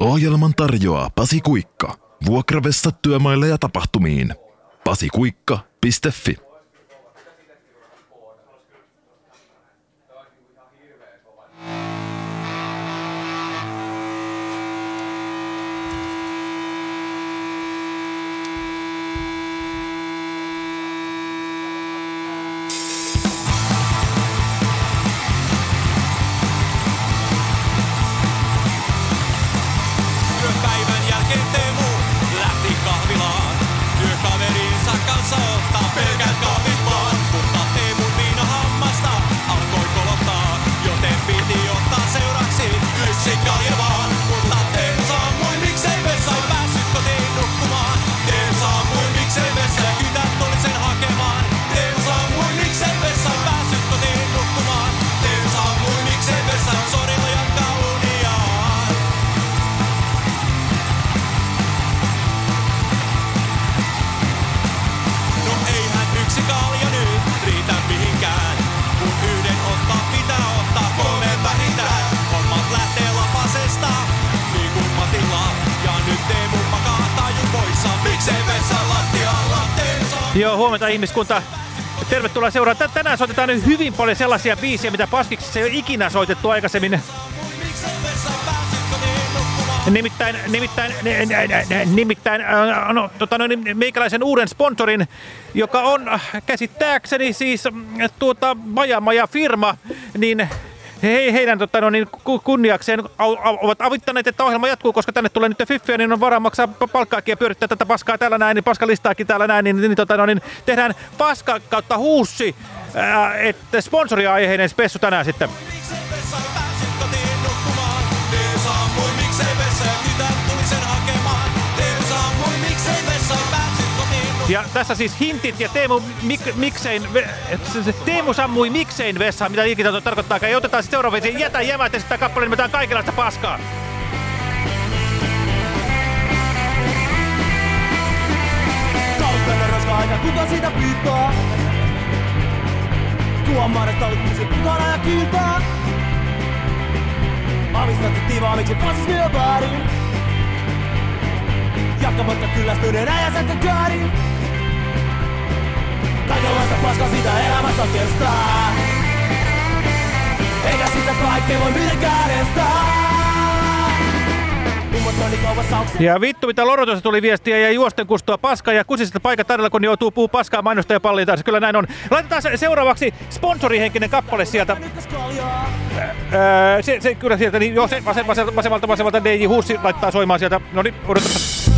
Ohjelman tarjoaa Pasi Kuikka. Vuokravessa työmaille ja tapahtumiin. pasikuikka.fi Huomenta ihmiskunta. Tervetuloa seuraan. Tän- Tänään soitetaan hyvin paljon sellaisia biisejä, mitä Paskiksissa ei ole ikinä soitettu aikaisemmin. Nimittäin, nimittäin, nimittäin äh, no, tota, no, meikäläisen uuden sponsorin, joka on äh, käsittääkseni siis mm, tuota, Maja Maja firma, niin he, heidän tota, no, niin, ku- kunniakseen ovat avittaneet, että ohjelma jatkuu, koska tänne tulee nyt fiffiä, niin on varaa maksaa palkkaakin ja pyörittää tätä paskaa täällä näin, niin paskalistaakin täällä näin, niin, niin, tota, no, niin tehdään paska kautta huussi, äh, että sponsoriaiheinen spessu tänään sitten. Ja tässä siis hintit ja Teemu mik, miksein, ve, se- se Teemu sammui miksein vessaan, mitä ikinä tuo tarkoittaa. Ja otetaan sitten seuraavaksi Jätä jämät ja sitten kappale nimetään kaikenlaista paskaa. Kaukana roska-aika, kuka siitä pyytää? Tuomarit olit kusi putana ja kiiltää. Amistat se tivaa, miksi fasismi on väärin? Jatkamatta kyllästyneenä ja sätä käärin. Kaikenlaista paskaa siitä elämästä kestää. Eikä sitä kaikkea voi mitenkään estää. Onks Ja vittu mitä lorotosta tuli viestiä ja juosten kustua paskaa ja kusisesta paikat tarjolla, kun joutuu puhuu paskaa mainosta ja pallia taas. Kyllä näin on. Laitetaan se seuraavaksi sponsorihenkinen kappale sieltä. Öö, se, se, kyllä sieltä, niin joo, se vasen, vasemmalta vasemmalta DJ Hussi laittaa soimaan sieltä. No niin, odotetaan.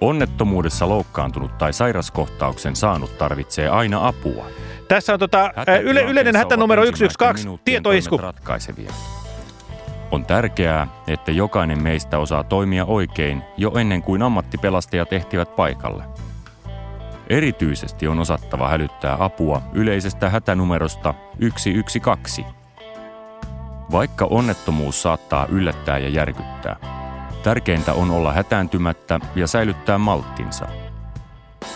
Onnettomuudessa loukkaantunut tai sairaskohtauksen saanut tarvitsee aina apua. Tässä on tota, yle, yleinen hätänumero 112, tietoisku. Ratkaisevia. On tärkeää, että jokainen meistä osaa toimia oikein jo ennen kuin ammattipelastajat ehtivät paikalle. Erityisesti on osattava hälyttää apua yleisestä hätänumerosta 112. Vaikka onnettomuus saattaa yllättää ja järkyttää, tärkeintä on olla hätääntymättä ja säilyttää malttinsa.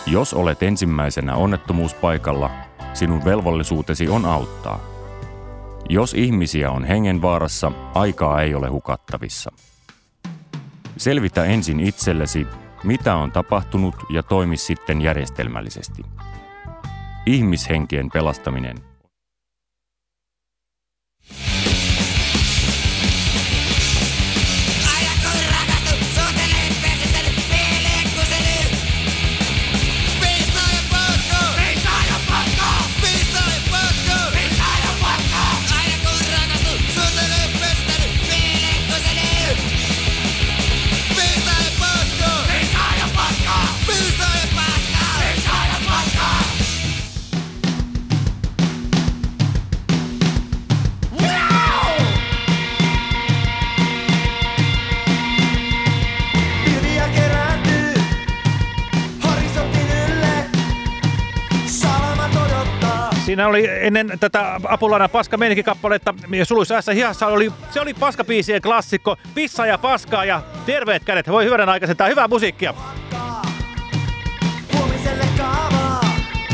Jos olet ensimmäisenä onnettomuuspaikalla, sinun velvollisuutesi on auttaa. Jos ihmisiä on hengenvaarassa, aikaa ei ole hukattavissa. Selvitä ensin itsellesi, mitä on tapahtunut ja toimi sitten järjestelmällisesti. Ihmishenkien pelastaminen Siinä oli ennen tätä Apulana paska kappaletta suluissa ässä hihassa oli, se oli paskapiisien klassikko, pissa ja paskaa ja terveet kädet. Voi hyvänä aikaisen, tää hyvää musiikkia.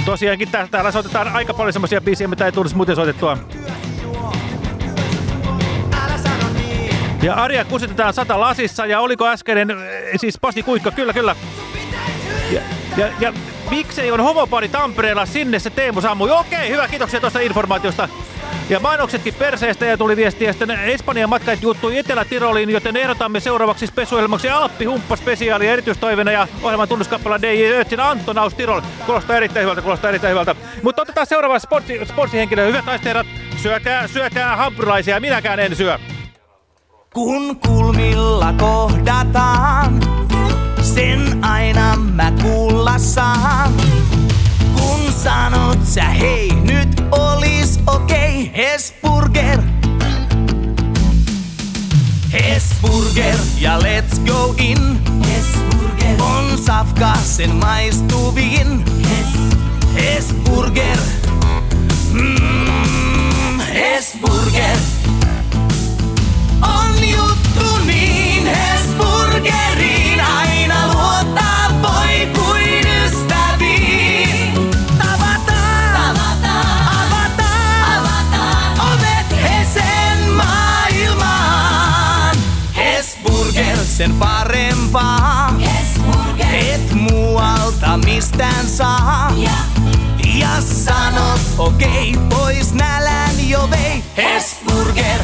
Tosiaankin tää- täällä soitetaan aika paljon semmoisia biisiä, mitä ei tulisi muuten soitettua. Ja Arja kusitetaan sata lasissa ja oliko äskeinen, eh, siis Pasi Kuikka, kyllä kyllä. Ja, ja, ja miksei on homopari Tampereella, sinne se Teemu sammui. Okei, hyvä, kiitoksia tuosta informaatiosta. Ja mainoksetkin perseestä ja tuli viestiä. Sitten Espanjan matkait juuttui Etelä-Tiroliin, joten ehdotamme seuraavaksi spesiaalimoksi Alppi Humppa spesiaali erityistoivena ja ohjelman tunnuskappala DJ Ötsin Antonaus Tirol. Kuulostaa erittäin hyvältä, kuulostaa erittäin hyvältä. Mutta otetaan seuraava sportsi, sportsihenkilö. Hyvät herrat, syökää, syökää hampurilaisia, minäkään en syö. Kun kulmilla kohdataan, sen aina mä kuulla saan. Kun sanot sä hei, nyt olis okei, okay, Hesburger. Hesburger ja let's go in. Hesburger on safka sen maistuvin. Hes, Hesburger. Mm, Hesburger. On juttu niin sen parempaa, et muualta mistään saa. Ja sanot okei, okay, pois nälän jo vei Hesburger.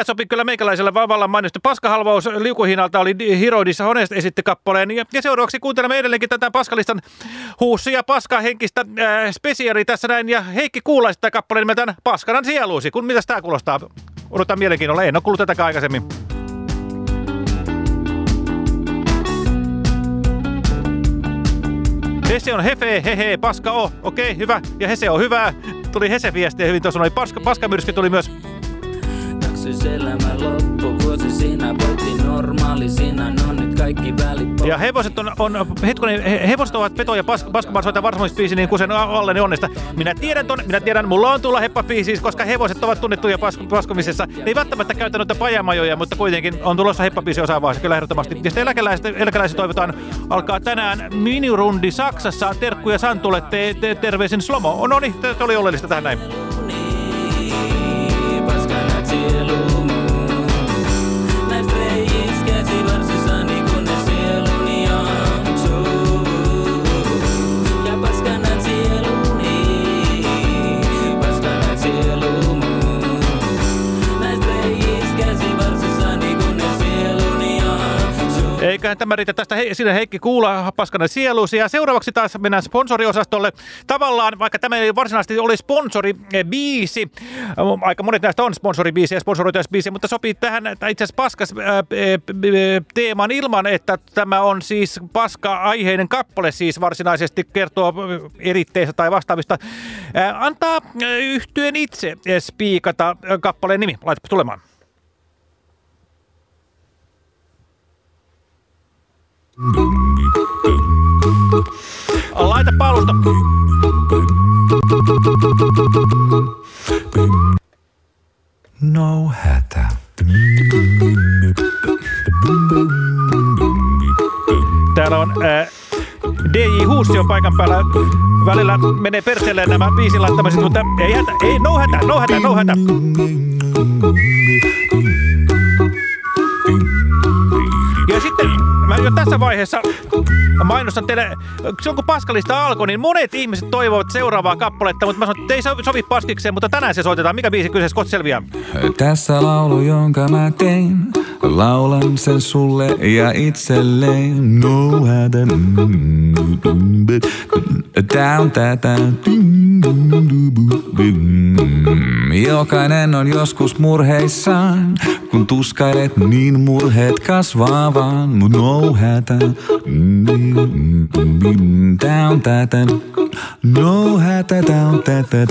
Tämä sopi kyllä meikäläisellä vallan mainiosti. Paskahalvaus liukuhinnalta oli Hiroidissa Honest esitti kappaleen. Ja, ja seuraavaksi kuuntelemme edelleenkin tätä Paskalistan huussia paskahenkistä äh, spesiaali tässä näin. Ja Heikki kuulla sitä kappaleen nimeltään Paskanan sieluusi. Kun mitäs tää kuulostaa? Odotan mielenkiinnolla. En ole kuullut tätäkään aikaisemmin. Hese on hefe, hehe, paska o. Okei, hyvä. Ja Hese on hyvää. Tuli Hese-viestiä hyvin tuossa. Noin paska, paskamyrsky tuli myös. Jaksois elämä loppu, vuosi sinä voitti normaali, sinä on nyt kaikki välit. Ja hevoset on, on hetkonen, he- hevoset ovat peto- ja pas, paskamarsoita varsomaispiisi niin kuin sen alleni onnesta. Minä tiedän ton, minä tiedän, mulla on tulla heppapiisi, koska hevoset ovat tunnettuja pas, paskomisessa. Ne ei välttämättä käytä noita pajamajoja, mutta kuitenkin on tulossa heppapiisi osa vaiheessa, kyllä ehdottomasti. Ja sitten eläkeläiset, eläkeläiset toivotaan, alkaa tänään minirundi Saksassa. Terkkuja Santulle, te, te, terveisin Slomo. No niin, se oli oleellista tähän näin. Eiköhän tämä riitä tästä he, sinne Heikki Kuula, paskana sieluusi. Ja seuraavaksi taas mennään sponsoriosastolle. Tavallaan, vaikka tämä ei varsinaisesti oli sponsoribiisi, aika monet näistä on sponsoribiisiä ja sponsoroituisbiisiä, mutta sopii tähän itse asiassa paskas ää, ää, teeman ilman, että tämä on siis paska-aiheinen kappale siis varsinaisesti kertoo eritteistä tai vastaavista. Antaa ää, yhtyön itse spiikata kappaleen nimi. Laitapa tulemaan. Laita palusta. No hätä. Täällä on ää, DJ Huussi on paikan päällä. Välillä menee perseelle nämä biisin laittamiset, mutta ei hätä, ei, no hätä, no hätä, no hätä. Jo tässä vaiheessa mainostan teille, silloin kun Paskalista alkoi, niin monet ihmiset toivovat seuraavaa kappaletta, mutta mä sanoin, että ei sovi, paskikseen, mutta tänään se soitetaan. Mikä biisi kyseessä kohta selviää? Tässä laulu, jonka mä tein, laulan sen sulle ja itselleen. No hätä, down tätä. Jokainen on joskus murheissaan, kun tuskailet niin murheet kasvaa vaan. No hätä, down tätä. No hätä, down tätä.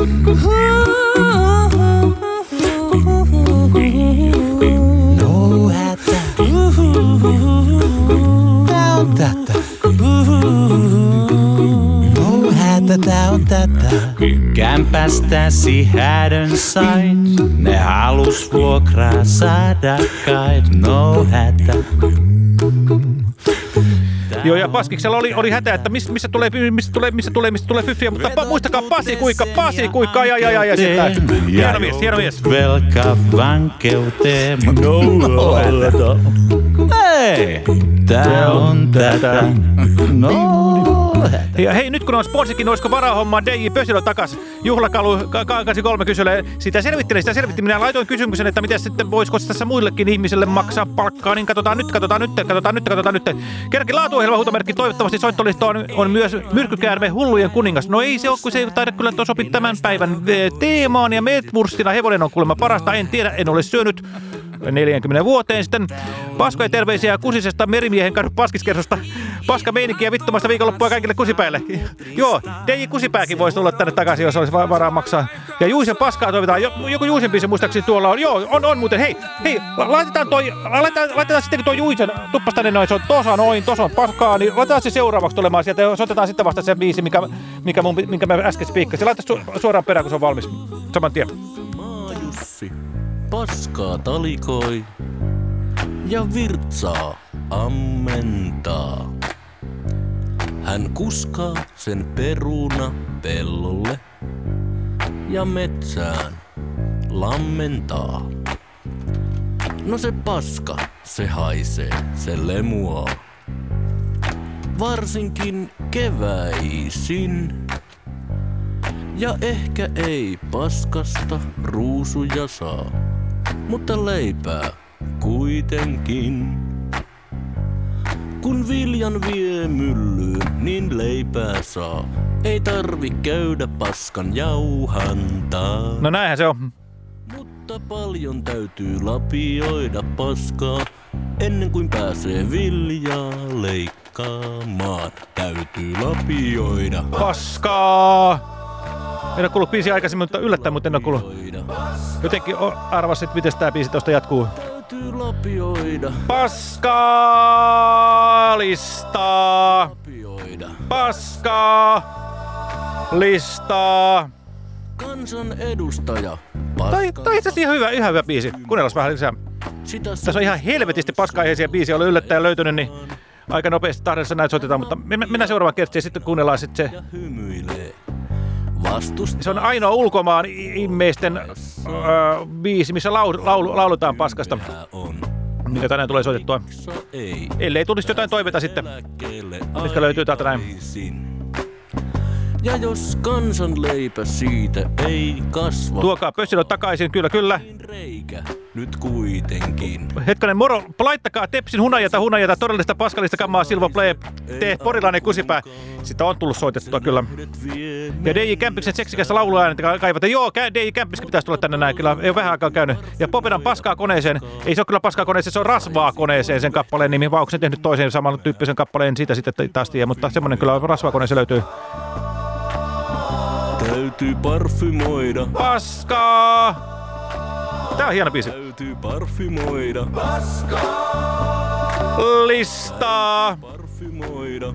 No hätä. Tää on. No hätä, tää on. Kämpästäsi hädön. Ne halus vuokraa saada kai. No hätä. Joo, ja Paskiksella oli, oli hätä, että missä, missä tulee, missä tulee, missä tulee, missä tulee fyffiä, mutta pa, muistakaa Pasi Kuikka, Pasi Kuikka, ja, ja, ja, ja sitten. Hieno mies, hieno mies. Velka vankeuteen. No hätä. Hei, tää on tätä. No hätä. Ja hei, nyt kun on sponsikin, niin olisiko varaa hommaa DJ Pösilö takas juhlakalu ka- ka- 83 kysylle. Sitä selvittelin, sitä selvittiin. Minä laitoin kysymyksen, että miten sitten voisiko tässä muillekin ihmisille maksaa palkkaa, niin katsotaan nyt, katsotaan nyt, katsotaan nyt, katsotaan nyt. Kerrankin laatuohjelma huutomerkki, toivottavasti soittolista on, on myös myrkkykäärme hullujen kuningas. No ei se ole, kun se ei taida kyllä sopi tämän päivän eh, teemaan ja Metwurstina hevonen on kuulemma parasta. En tiedä, en ole syönyt 40 vuoteen sitten. Paskoja terveisiä kusisesta merimiehen kadun paskiskersosta. Paska meininkiä vittumasta viikonloppua kaikille kusipäille. Joo, DJ Kusipääkin voisi tulla tänne takaisin, jos olisi va- varaa maksaa. Ja Juisen paskaa toivotaan. Jo- Joku Juisen biisi muistaakseni tuolla on. Joo, on, on muuten. Hei, hei, la- laitetaan toi, laitetaan, laitetaan sitten kun toi Juisen tuppas tänne noin, se on tosa noin, tosa on paskaa, niin laitetaan se seuraavaksi tulemaan sieltä ja soitetaan sitten vasta se biisi, mikä, mikä, mun, minkä mä äsken spiikkasin. Laita su- suoraan perään, kun se on valmis. Saman tien. Paskaa talikoi ja virtsaa ammentaa. Hän kuskaa sen peruna pellolle ja metsään lammentaa. No se paska, se haisee, se lemuaa. Varsinkin keväisin. Ja ehkä ei paskasta ruusuja saa, mutta leipää kuitenkin. Kun viljan vie myllyyn, niin leipää saa. Ei tarvi käydä paskan jauhantaa. No näinhän se on. Mutta paljon täytyy lapioida paskaa, ennen kuin pääsee viljaa leikkaamaan. Täytyy lapioida. Paskaa! En ole kuullut biisi aikaisemmin, mutta yllättäen, mutta en ole kuullut. Jotenkin että miten tämä biisi tuosta jatkuu. Paskaa listaa! Kansan edustaja. Paska. tai itse asiassa ihan hyvä, ihan hyvä biisi. Kuunnellaan vähän lisää. Tässä on ihan helvetisti paska-aiheisia biisiä ollut yllättäen löytynyt, niin aika nopeasti tahdessa näitä soitetaan, mutta me- me- mennään seuraavaan kertaan ja sitten kuunnellaan sitten se. Ja hymyilee. Vastusta Se on ainoa ulkomaan i- ihmisten öö, biisi, missä laul, laul, lauletaan paskasta, mikä tänään tulee soitettua. Ellei tulisi jotain toiveita sitten. Mitkä löytyy täältä näin? Ja jos kansan leipä siitä ei kasva, Tuokaa pössilö takaisin, kyllä kyllä. niin reikä nyt kuitenkin. Hetkonen, moro, laittakaa Tepsin hunajata hunajata todellista paskallista kammaa Silvo Play, tee porilainen kusipää. Sitä on tullut soitettua kyllä. Ja DJ Kämpiksen seksikästä lauluäänetä kaivata. Joo, DJ Kämpiskä pitäisi tulla tänne näin, kyllä ei ole vähän aikaa käynyt. Ja Popedan paskaa koneeseen. Ei se ole kyllä paskaa koneeseen, se on rasvaa koneeseen sen kappaleen nimi. Vai onko se tehnyt toisen saman tyyppisen kappaleen, siitä sitten taas tiedä, mutta semmonen kyllä rasvaa koneeseen löytyy. Täytyy parfymoida. Paskaa! Tää on hieno biisi. Täytyy parfymoida. Listaa! Parfymoida.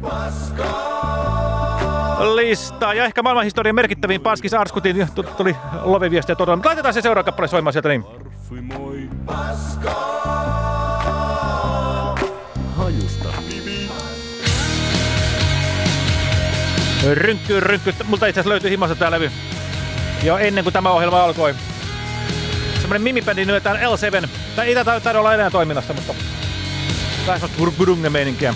listaa. Ja ehkä maailmanhistorian merkittäviin Panskis Arskutiin tu- tuli loveviestiä todella. Mutta laitetaan se seuraava kappale soimaan sieltä niin. Parfymoi. Hajusta. Rynkky, rynkky. Multa itse asiassa löytyy himassa tää levy. Jo ennen kuin tämä ohjelma alkoi. Semmonen mimibändi nimeltään L7. Tai ei taida olla enää toiminnassa, mutta Vähän semmoista grunge-meininkiä.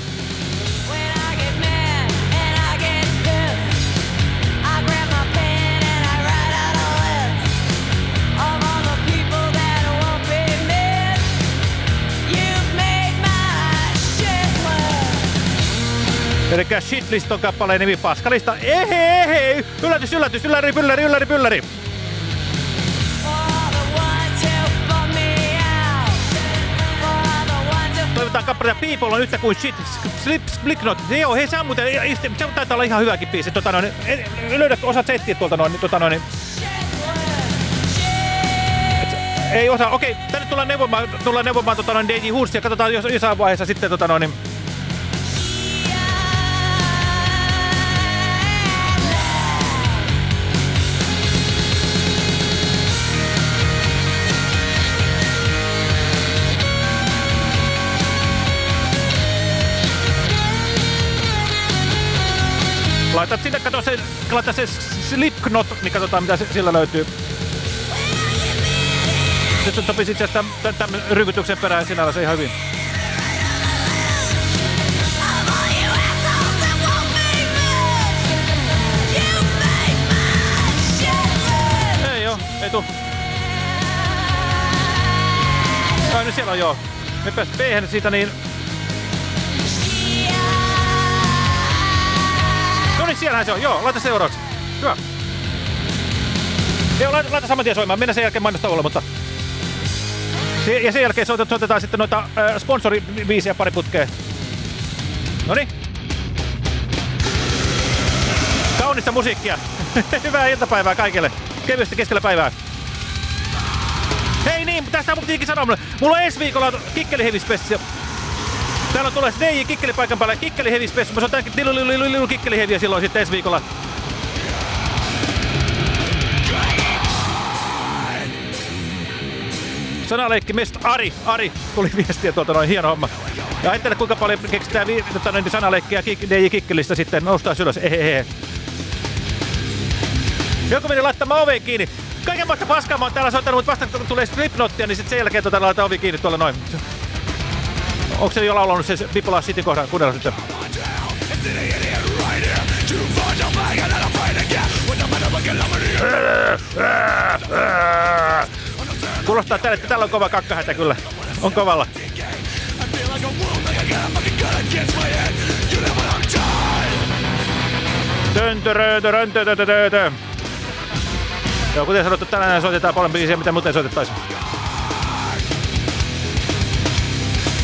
Eli Shitlist on kappaleen nimi Paskalista. Ehe, ehe, yllätys, yllätys, ylläri, pylläri, ylläri, pylläri. Toivotaan kappaleita People on yhtä kuin Shit, Slip, Slipknot. Joo, hei, se on muuten, se taitaa olla ihan hyväkin biisi. Tota noin, en- löydät osat settiä tuolta noin, tota noin. Ei osaa, okei, tänne tullaan neuvomaan, tullaan neuvomaan tota noin DJ ja katsotaan jos jossain vaiheessa sitten tota noin. Laitat sinne, kato se, laita se Slipknot, niin katsotaan mitä sillä löytyy. Se sopisi itse asiassa tämän, tämän rykytyksen perään sinällä se ihan hyvin. Ei oo, ei tuu. Ai nyt siellä on joo. Me pääs siitä niin... siellähän se on. Joo, laita seuraavaksi. Hyvä. Joo, laita, laita saman tien soimaan. Mennään sen jälkeen mainostauolla, mutta... Se, ja sen jälkeen soitetaan, soitetaan sitten noita äh, sponsoribiisiä pari putkeen. Noniin. Kaunista musiikkia. Hyvää iltapäivää kaikille. Kevyesti keskellä päivää. Hei niin, tästä mun pitikin sanoa. Mulla on ensi viikolla Kikkeli Heavy Special. Täällä tulee DJ Kikkeli paikan päälle. Kikkeli Heavy Special. Mä soitan Kikkeli Heavyä silloin sitten ensi viikolla. Sanaleikki Mest Ari, Ari tuli viestiä tuolta noin, hieno homma. Ja ajattele kuinka paljon keksitään vi- tota, noin, sanaleikkiä Kik- DJ Kikkelistä sitten noustaa ylös. Ehehe. Joku meni laittamaan oveen kiinni. Kaikenmoista paskaa mä oon täällä soittanut, mutta vasta kun tulee Slipknottia, niin sitten sen jälkeen tota, laitetaan ovi kiinni tuolla noin. Onko se jo laulanut se Bipolar City kohdan? Kuunnella sitten. Kuulostaa tälle, että täällä on kova kakkahätä kyllä. On kovalla. Töntörötöröntö. Joo, kuten sanottu, tänään soitetaan paljon biisiä, mitä muuten soitettaisiin.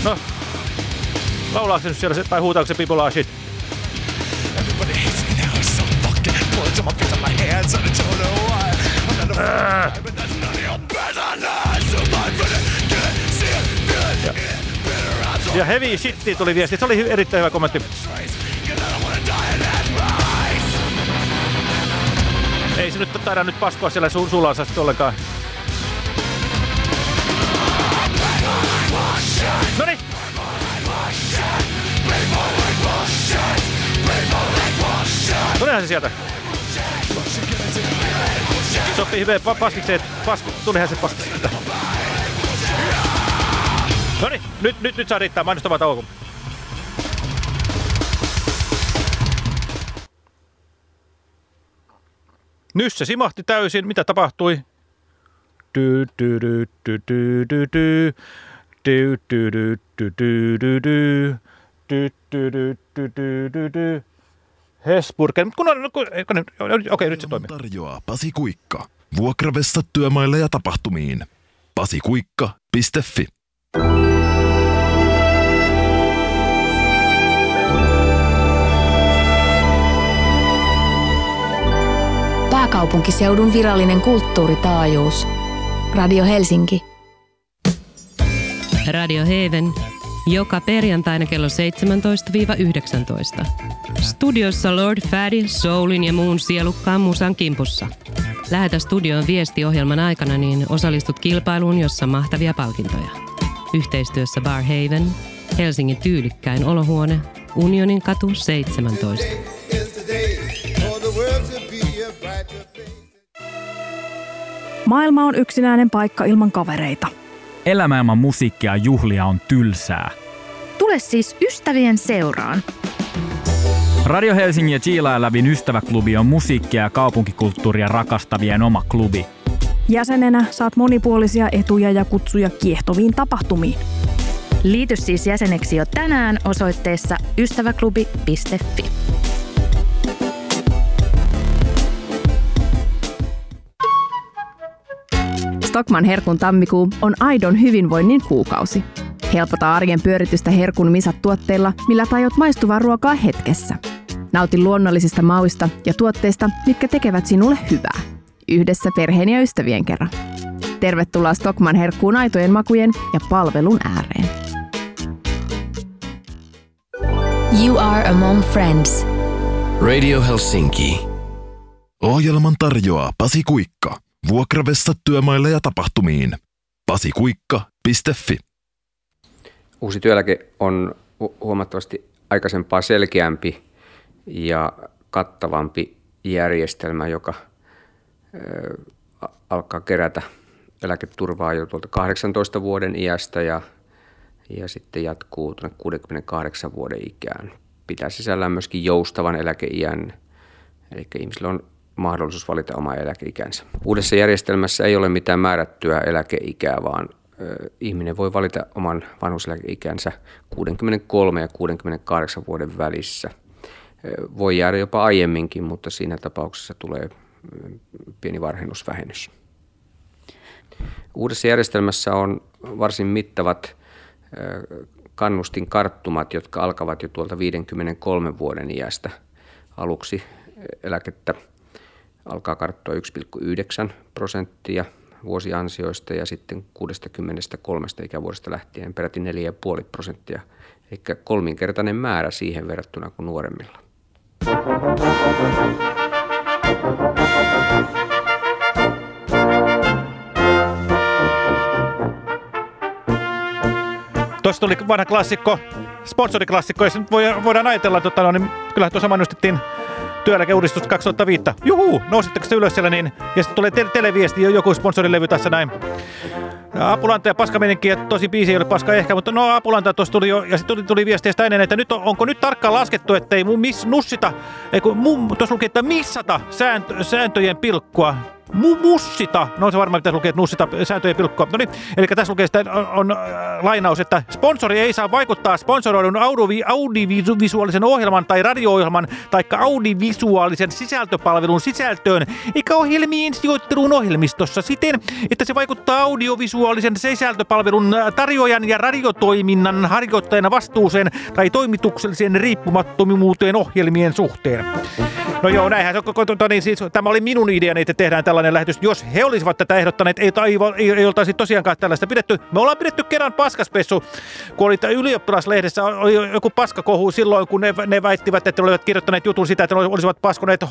No, laulaako se nyt siellä, se- tai huutaako se People are shit? Ja heavy shitti tuli viesti. Se oli erittäin hyvä kommentti. Ei se nyt taida nyt paskoa siellä su sulansa sitten ollenkaan. Noniin! Tulihan se sieltä. Sopii hyvin pa paskikseen. Pasku, tulihan se paskikseen. Noniin, nyt, nyt, nyt saa riittää mainostavaa taukoa. Nyssä simahti täysin. Mitä tapahtui? Dy, dy, dy, dy, dy, dy, Dy, dy, dy, dy, dy, dy, dy. Dy, dy, dy, dy, dy, dy, dy. Hesburger. Kun on, kun, kun, okei, okay, nyt se toimii. Tarjoaa Pasi Kuikka. Vuokravessat työmaille ja tapahtumiin. pasikuikka.fi Pääkaupunkiseudun virallinen kulttuuritaajuus. Radio Helsinki. Radio Haven. Joka perjantaina kello 17-19. Studiossa Lord Faddy, Soulin ja muun sielukkaan musan kimpussa. Lähetä studioon viesti ohjelman aikana, niin osallistut kilpailuun, jossa mahtavia palkintoja. Yhteistyössä Bar Haven, Helsingin tyylikkäin olohuone, Unionin katu 17. Maailma on yksinäinen paikka ilman kavereita. Elämä ilman musiikkia ja juhlia on tylsää. Tule siis ystävien seuraan. Radio Helsingin ja Chiila Lävin ystäväklubi on musiikkia ja kaupunkikulttuuria rakastavien oma klubi. Jäsenenä saat monipuolisia etuja ja kutsuja kiehtoviin tapahtumiin. Liity siis jäseneksi jo tänään osoitteessa ystäväklubi.fi. Stockman Herkun tammikuu on aidon hyvinvoinnin kuukausi. Helpota arjen pyöritystä Herkun Misat-tuotteilla, millä tajot maistuvaa ruokaa hetkessä. Nauti luonnollisista mauista ja tuotteista, mitkä tekevät sinulle hyvää. Yhdessä perheen ja ystävien kerran. Tervetuloa Stockman Herkkuun aitojen makujen ja palvelun ääreen. You are among friends. Radio Helsinki. Ohjelman tarjoaa Pasi Kuikka. Vuokravessa työmaille ja tapahtumiin. pasikuikka.fi Uusi työeläke on hu- huomattavasti aikaisempaa selkeämpi ja kattavampi järjestelmä, joka alkaa kerätä eläketurvaa jo tuolta 18 vuoden iästä ja, ja sitten jatkuu tuonne 68 vuoden ikään. Pitää sisällään myöskin joustavan eläkeiän, eli ihmisillä on mahdollisuus valita oma eläkeikänsä. Uudessa järjestelmässä ei ole mitään määrättyä eläkeikää, vaan ö, ihminen voi valita oman vanhuseläkeikänsä 63 ja 68 vuoden välissä. Ö, Voi jäädä jopa aiemminkin, mutta siinä tapauksessa tulee pieni varhennusvähennys. Uudessa järjestelmässä on varsin mittavat ö, kannustinkarttumat, jotka alkavat jo tuolta 53 vuoden iästä. Aluksi eläkettä alkaa karttua 1,9 prosenttia vuosiansioista ja sitten 63 ikävuodesta lähtien peräti 4,5 prosenttia, eli kolminkertainen määrä siihen verrattuna kuin nuoremmilla. Tuossa tuli vanha klassikko, sponsoriklassikko, ja nyt voi- voidaan ajatella, että tota, no, niin kyllähän tuossa mainostettiin työeläkeuudistus 2005. Juhu, nousitteko se ylös siellä niin? Ja sitten tulee te- televiesti, jo- joku sponsorilevy tässä näin. Apulanta ja paskameninki, ja tosi biisi ei ole paska ehkä, mutta no Apulanta tuossa tuli jo, ja sitten tuli, tuli viestiä sitä ennen, että nyt on, onko nyt tarkkaan laskettu, että ei mun miss, nussita, ei kun tuossa lukee, että missata sääntö, sääntöjen pilkkua. Mu, mussita, no se varmaan pitäisi lukea, että nussita sääntöjen pilkkua. No niin, eli tässä lukee sitä on, on äh, lainaus, että sponsori ei saa vaikuttaa sponsoroidun audiovisuaalisen ohjelman tai radio-ohjelman tai audiovisuaalisen sisältöpalvelun sisältöön, eikä ohjelmien sijoitteluun ohjelmistossa siten, että se vaikuttaa audiovisuaalisen sisältöpalvelun äh, tarjoajan ja radiotoiminnan harjoittajana vastuuseen tai toimitukselliseen riippumattomuuteen ohjelmien suhteen. No joo, näinhän se on. niin siis, tämä oli minun ideani, että tehdään tällainen lähetys. Jos he olisivat tätä ehdottaneet, ei, ei, ei, ei oltaisi tosiaankaan tällaista pidetty. Me ollaan pidetty kerran paskaspessu, kun oli ylioppilaslehdessä oli joku paskakohu silloin, kun ne, ne väittivät, että olivat kirjoittaneet jutun sitä, että olisivat paskoneet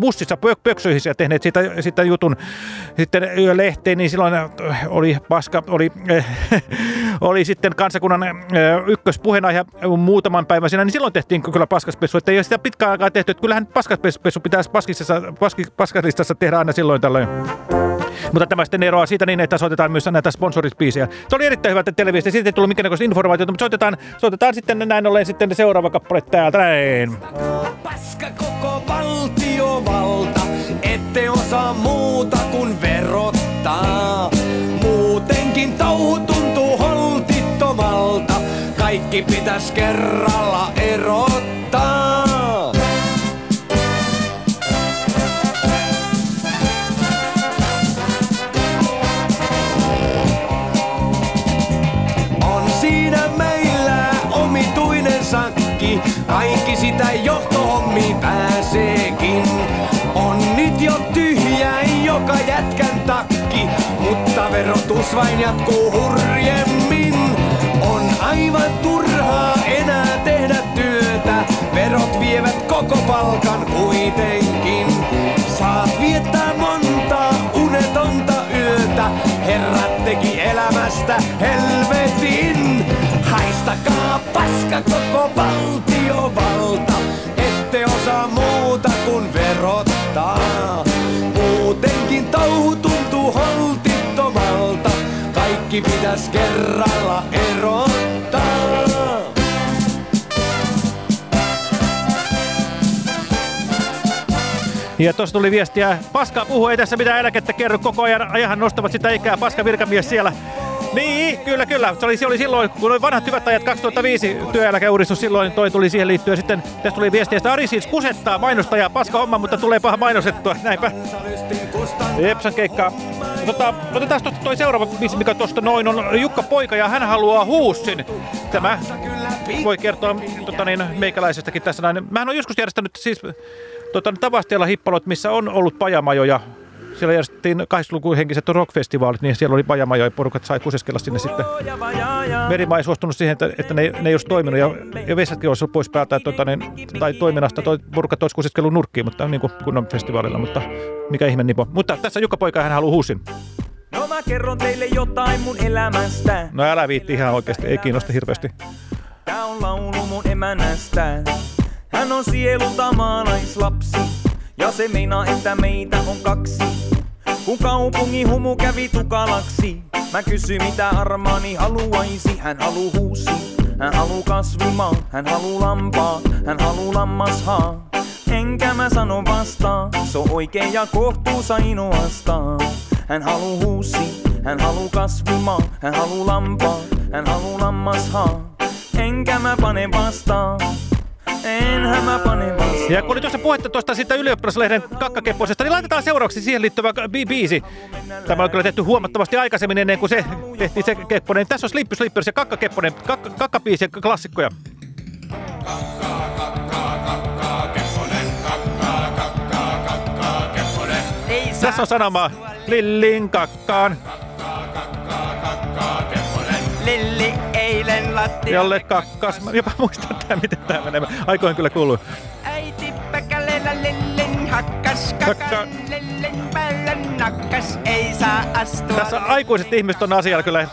bussissa pök, pöksyihin ja tehneet siitä, siitä jutun sitten lehteen, niin silloin oli paska, oli, oli sitten kansakunnan ykköspuheenaihe muutaman päivän siinä, niin silloin tehtiin kyllä paskaspessu, että ei ole sitä pitkään aikaa tehty, että kyllähän paskaspessu pitäisi paskissa, paski, paskalistassa tehdä aina silloin tällöin. Mutta tämä sitten eroaa siitä niin, että soitetaan myös näitä sponsorispiisiä. Se oli erittäin hyvä että televisio. Siitä ei tullut minkäännäköistä informaatiota, mutta soitetaan, soitetaan sitten näin ollen sitten seuraava kappale täältä näin. Paska koko valtiovalta, ette osaa muuta kuin verottaa. Muutenkin touhu tuntuu holtittomalta, kaikki pitäis kerralla kaikki sitä johtohommiin pääseekin. On nyt jo tyhjä joka jätkän takki, mutta verotus vain jatkuu hurjemmin. On aivan turhaa enää tehdä työtä, verot vievät koko palkan kuitenkin. Saat viettää monta unetonta yötä, herrat teki elämästä helvetin. Haistakaa paska koko valtiovalta, ette osaa muuta kuin verottaa. Muutenkin touhu tuntuu holtittomalta, kaikki pitäis kerralla erottaa. Ja tuossa tuli viestiä, Paska puhu, ei tässä mitään eläkettä kerro koko ajan, ajahan nostavat sitä ikää, paska virkamies siellä. Niin, kyllä, kyllä. Se oli, se oli silloin, kun oli vanhat hyvät ajat 2005 työeläkeuudistus, silloin toi tuli siihen liittyen. Sitten tässä tuli viestiä, että Ari siis kusettaa mainostajaa, paska homma, mutta tulee paha mainosettua. Näinpä. Epsan keikkaa. Tota, otetaan tuosta toi seuraava biisi, mikä tuosta noin on Jukka Poika ja hän haluaa huussin. Tämä voi kertoa tota niin, meikäläisestäkin tässä näin. Mähän on joskus järjestänyt siis tota, Tavastialla hippalot, missä on ollut pajamajoja. Siellä järjestettiin 80-luvun henkiset rockfestivaalit, niin siellä oli pajamajoja ja porukat sai kuseskella sinne sitten. Merimaa ei suostunut siihen, että, että ne, ne ei olisi toiminut ja, ja vessatkin olisi ollut pois päältä tota, niin, tai toiminnasta. Toi, porukat olisi kuseskellut nurkkiin, mutta niin kuin kunnon festivaalilla, mutta mikä ihme nipo. Mutta tässä Jukka Poika hän haluaa huusin. No mä kerron teille jotain mun elämästä. No älä viitti ihan oikeasti, ei kiinnosta hirveästi. Tää on laulu mun emänästä. Hän on sielulta maalaislapsi. Ja se meinaa, että meitä on kaksi. Kun kaupungin humu kävi tukalaksi. Mä kysyin mitä Armani haluaisi. Hän haluu huusi. Hän haluu kasvimaa. Hän haluu lampaa. Hän haluu lammashaa. Enkä mä sano vastaan. Se on oikein ja kohtuus ainoastaan. Hän haluu huusi. Hän haluu kasvimaa. Hän haluu lampaa. Hän haluu lammashaa. Enkä mä pane vastaan. Enhän mä. Ja kun oli tuossa puhetta tuosta siitä ylioppilaslehden kakkakepposesta, niin laitetaan seuraavaksi siihen liittyvä bi- biisi. Tämä on kyllä tehty huomattavasti aikaisemmin ennen kuin se tehtiin se kepponen. Tässä on Slippi Slippers ja kakkakepponen, kakka, kakkabiisi ja klassikkoja. Tässä on sanoma Lillin kakkaan. Lilli eilen lattia. Jolle kakkas. Mä jopa muistan tää, miten tää menee. Aikoin kyllä kuuluu. Äiti päkäleellä lillin hakkas kakan. Lillin päällä nakkas. Ei saa astua. Tässä aikuiset ihmiset on asialla kyllä.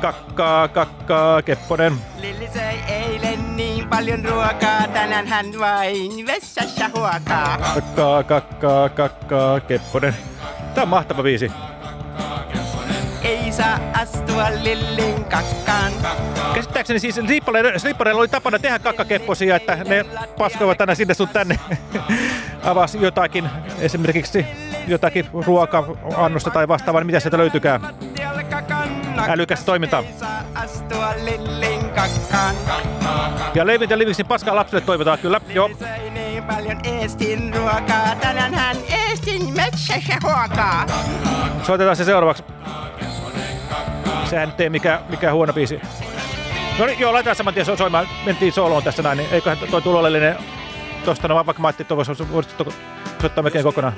Kakkaa, kakkaa, kepponen. Lilli söi eilen niin paljon ruokaa. Tänään hän vain vessassa huokaa. Kakkaa, kakkaa, kakkaa, kepponen. Tää on mahtava biisi. Ei saa astua lillin kakkaan. Käsittääkseni siis slippareilla oli tapana tehdä kakkakepposia, että ne paskoivat aina sinne sun tänne. Avasi jotakin, esimerkiksi jotakin ruoka-annosta tai vastaavaa, niin mitä sieltä löytykään. Älykästä toimintaa. Kakkaan. Ja Leivin ja Liviksin paskaa lapsille toivotaan kyllä. Joo. Niin paljon eestin ruokaa. Tänään hän eestin metsässä huokaa. Soitetaan se seuraavaksi. Sehän nyt ei mikään, mikään huono biisi. No niin, joo, laitetaan saman tien so- soimaan. Mentiin soloon tässä näin, niin eiköhän toi tulolellinen tosta, no vaikka mä ajattelin, että voisi voisi to- soittaa melkein kokonaan.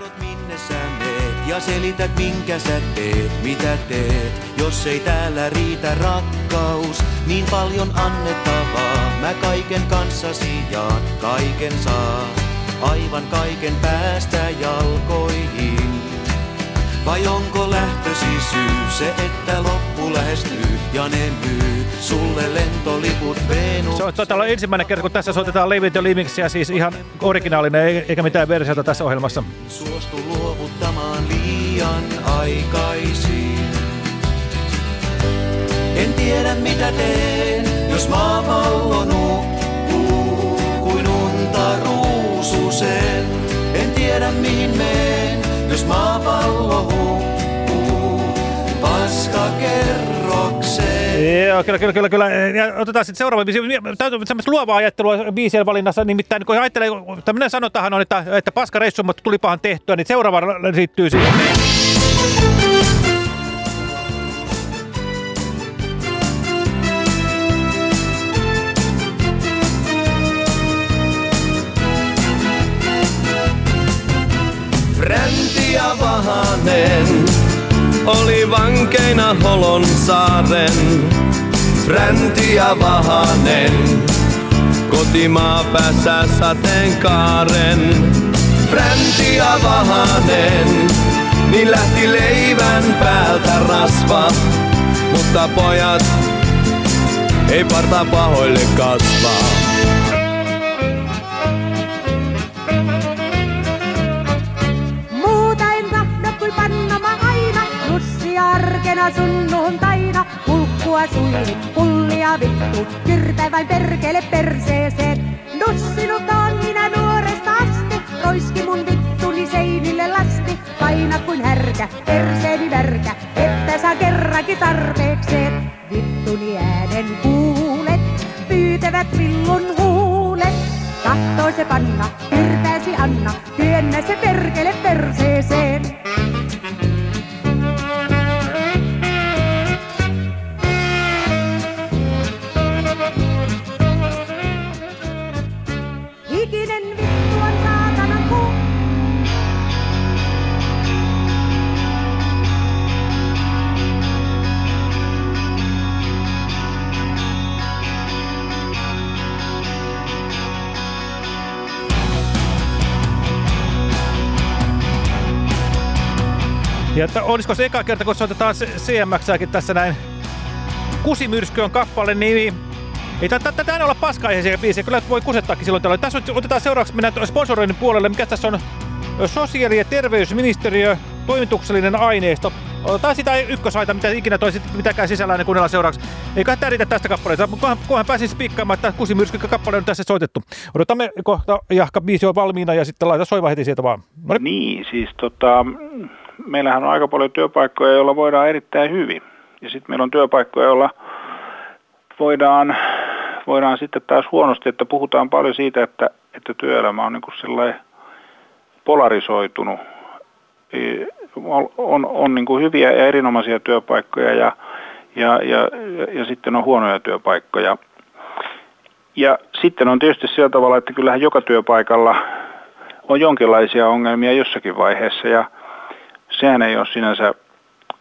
ja selität minkä sä teet, mitä teet. Jos ei täällä riitä rakkaus, niin paljon annettavaa. Mä kaiken kanssasi jaan, kaiken saa, aivan kaiken päästä jalkoihin. Vai onko lähtösi syy se, että loppu lähestyy ja ne myy sulle lentoliput Venus? Se on taitaa ensimmäinen kerta, kun tässä soitetaan Leivit ja Limiksiä, siis ihan originaalinen, ei- eikä mitään versiota tässä ohjelmassa. Suostu luovuttamaan liian aikaisin. En tiedä mitä teen, jos maapallo nukkuu kuin unta ruususen. En tiedä mihin meen, jos maapallo hukkuu paskakerrokseen. Joo, kyllä, kyllä, kyllä, kyllä. Ja otetaan sitten seuraava biisi. Täytyy semmoista luovaa ajattelua biisien valinnassa. Nimittäin kun ajattelee, tämmöinen sanotahan on, että, että paska reissu, mutta tulipahan tehtyä, niin seuraava liittyy siihen. Vahanen oli vankeina Holon saaren. Fränti ja Vahanen kotimaa päässä sateenkaaren. Fränti ja Vahanen, niin lähti leivän päältä rasva. Mutta pojat ei parta pahoille kasvaa. Arkena sunnuntaina Kulkkua suihit, pullia vittu Kyrpä vain perkele perseeseen Nussinutaan minä nuoresta asti Roiski mun vittuni seis märkä, perseeni märkä, että saa kerrankin tarpeekseen. Vittuni äänen kuulet, pyytävät villun huulet. Tahtoo se panna, Ja että olisiko se eka kerta, kun soitetaan CMXääkin tässä näin. Kusimyrsky on kappale nimi. Ei tätä tää olla paska-aiheisia biisejä, kyllä voi kusettaakin silloin tällöin. Tässä otetaan seuraavaksi mennään sponsoroinnin puolelle. Mikä tässä on? Sosiaali- ja terveysministeriö, toimituksellinen aineisto. Otetaan sitä ykkösaita, mitä ikinä toi mitäkään sisällään, niin kuunnellaan seuraavaksi. Eiköhän tää riitä tästä kappaleesta. Kunhan, kunhan pääsin spiikkaamaan, että kusimyrsky kappale on tässä soitettu. Odotamme kohta, jahka biisi on valmiina ja sitten laita soiva heti sieltä vaan. No niin. Niin, siis tota, meillähän on aika paljon työpaikkoja, joilla voidaan erittäin hyvin. Ja sitten meillä on työpaikkoja, joilla voidaan, voidaan sitten taas huonosti, että puhutaan paljon siitä, että, että työelämä on niin sellainen polarisoitunut. On, on, on niin kuin hyviä ja erinomaisia työpaikkoja ja, ja, ja, ja, ja sitten on huonoja työpaikkoja. Ja sitten on tietysti sillä tavalla, että kyllähän joka työpaikalla on jonkinlaisia ongelmia jossakin vaiheessa ja sehän ei ole sinänsä,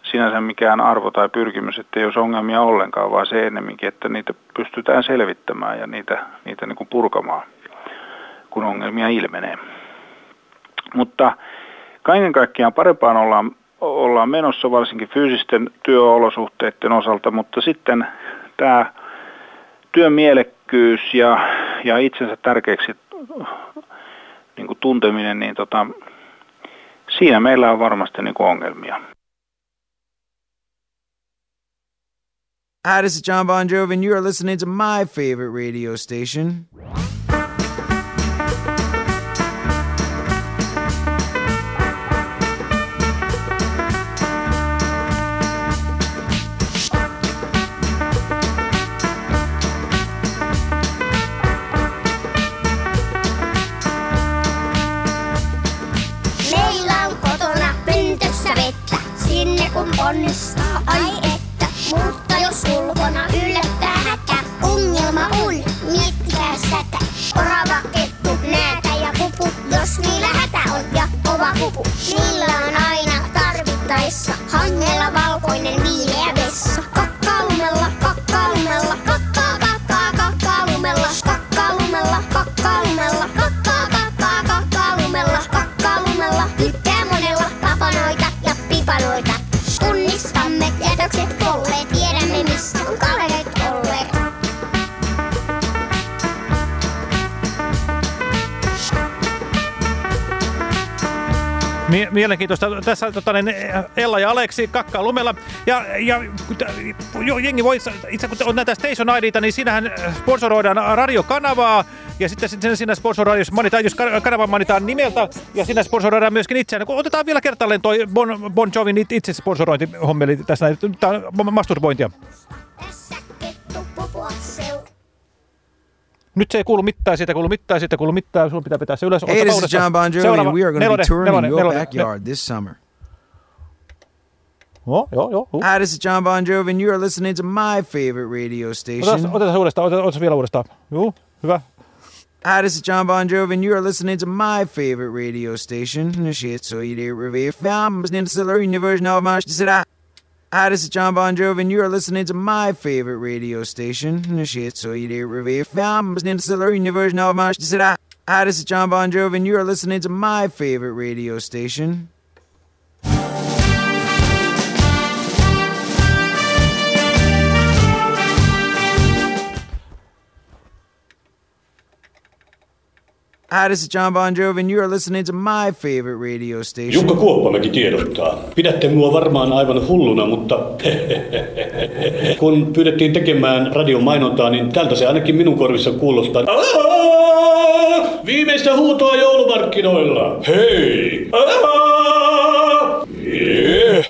sinänsä mikään arvo tai pyrkimys, että ei olisi ongelmia ollenkaan, vaan se ennemminkin, että niitä pystytään selvittämään ja niitä, niitä niin kuin purkamaan, kun ongelmia ilmenee. Mutta kaiken kaikkiaan parempaan ollaan, ollaan menossa varsinkin fyysisten työolosuhteiden osalta, mutta sitten tämä työn mielekkyys ja, ja itsensä tärkeäksi niin kuin tunteminen, niin tota, siinä meillä on varmasti niin kuin ongelmia. Hi, this is John Bon Jovi, and you are listening to my favorite radio station. Orava, kettu, näätä ja pupu, jos niillä hätä on ja kova pupu. Niillä on aina tarvittaessa hangella valkoinen viileä vessa. Kakkalumella, kakkalumella, kakkaa, kakkaa, kakkalumella, kakkalumella, kakkalumella, kakkaa, kakkaa, kakkalumella, kakkalumella. Tykkää monella papanoita ja pipanoita. Tunnistamme jätökset kolleet, mielenkiintoista. Tässä tota, niin, Ella ja Aleksi kakkaa lumella. Ja, ja jo, jengi voi, itse kun on näitä Station IDtä, niin siinähän sponsoroidaan radiokanavaa. Ja sitten siinä, siinä sponsoroidaan, mainitaan, jos ka- kanava mainitaan nimeltä, ja siinä sponsoroidaan myöskin itseään. Kun otetaan vielä kertaalleen toi Bon, bon Jovin it- itse sponsorointihommeli tässä. näin. Tämä on masturbointia. Nyt se ei kuulu mitään, siitä kuulu mitään, siitä kuulu mitään. Sun pitää pitää se ylös. Hey, this is John Bon Jovi, Seuraava. and we are going to be Nelonen, touring nelonen, your nelonen, backyard this summer. Joo, joo, joo. Hi, this is John Bon Jovi, and you are listening to my favorite radio station. Otetaan, otetaan uudestaan, otetaan, otetaan vielä uudestaan. Joo, hyvä. Hi, this is John Bon Jovi, and you are listening to my favorite radio station. Shit, so you did review film, listening to your version of my. Hi, this is John Bon Jovi, and you are listening to my favorite radio station. Shit, so you did review film, listening to your version of my shit. Hi, this is John Bon Jovi, and you are listening to my favorite radio station. Hi, this is John Bon Jovi, and you are listening to my favorite radio station. Jukka Kuoppamäki tiedottaa. Pidätte mua varmaan aivan hulluna, mutta kun pyydettiin tekemään radion mainontaa, niin tältä se ainakin minun korvissa kuulostaa. Aa! Viimeistä huutoa joulumarkkinoilla! Hei!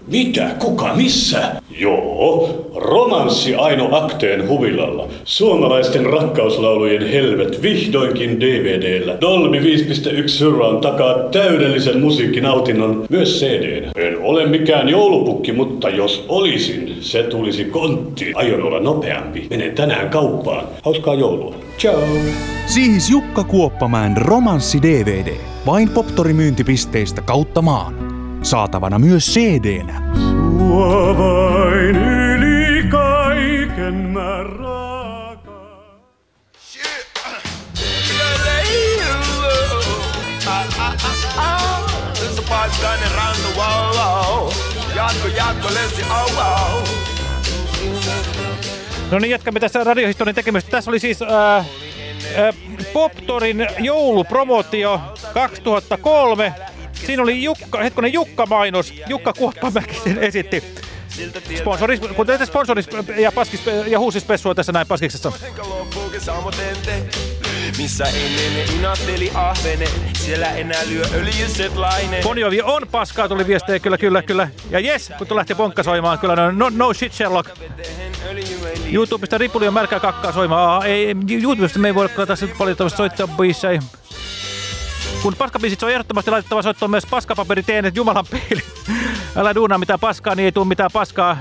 Mitä? Kuka? Missä? Joo, romanssi Aino Akteen huvilalla. Suomalaisten rakkauslaulujen helvet vihdoinkin DVDllä. Dolby 5.1 Surround takaa täydellisen musiikkinautinnon myös cd En ole mikään joulupukki, mutta jos olisin, se tulisi kontti. Aion olla nopeampi. Menen tänään kauppaan. Hauskaa joulua. Ciao. Siis Jukka Kuoppamäen romanssi DVD. Vain Poptori-myyntipisteistä kautta maan. Saatavana myös CD-nä. Sua No niin, jatkamme tässä radiohistorian tekemistä. Tässä oli siis ää, ää, Poptorin joulupromotio 2003. Siinä oli Jukka, hetkonen Jukka-mainos. Jukka Kuoppamäki sen esitti. Sponsoris, kun teette sponsoris ja, ja huusispessua tässä näin paskiksessa. Missä ennen inatteli ahvene, siellä enää lyö öljyset laine. Bonjovi on paskaa, tuli viestejä, kyllä, kyllä, kyllä. Ja yes, kun tu lähti ponkka soimaan, kyllä, no, no shit Sherlock. YouTubesta ripuli on märkää kakkaa soimaan. Aa, ei, YouTubesta me ei voi tässä paljon soittaa biisejä. Kun paskabiisit on ehdottomasti laitettava soittoon myös paskapaperi teen, että Jumalan peili. Älä duunaa mitään paskaa, niin ei tule mitään paskaa.